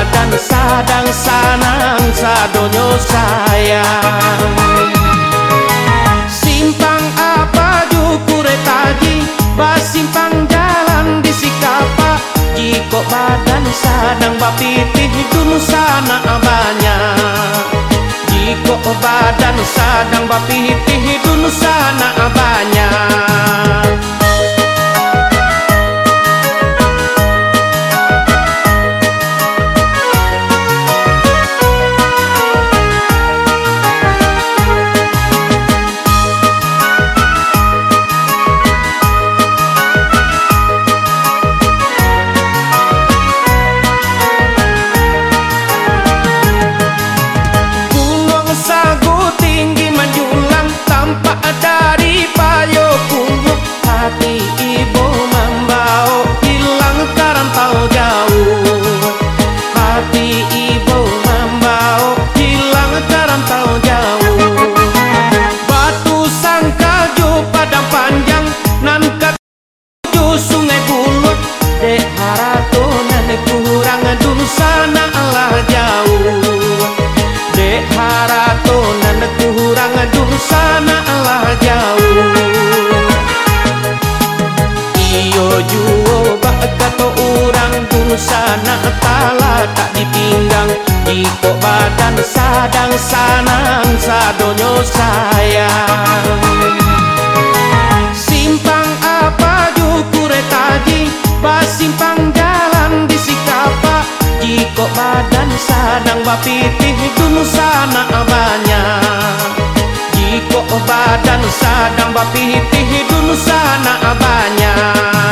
badan sadang sanang sadonyo sayang. Simpang apa jukure taji Basimpang jalan di sikapa. Jiko badan sadang bapitih dunu sana banyak Jiko badan sadang bapitih dunu sana banyak sayang. Simpang apa jukure taji Basimpang jalan di sikapa Jiko badan sadang bapitih dulu sana banyak Jiko badan sadang bapitih dulu sana banyak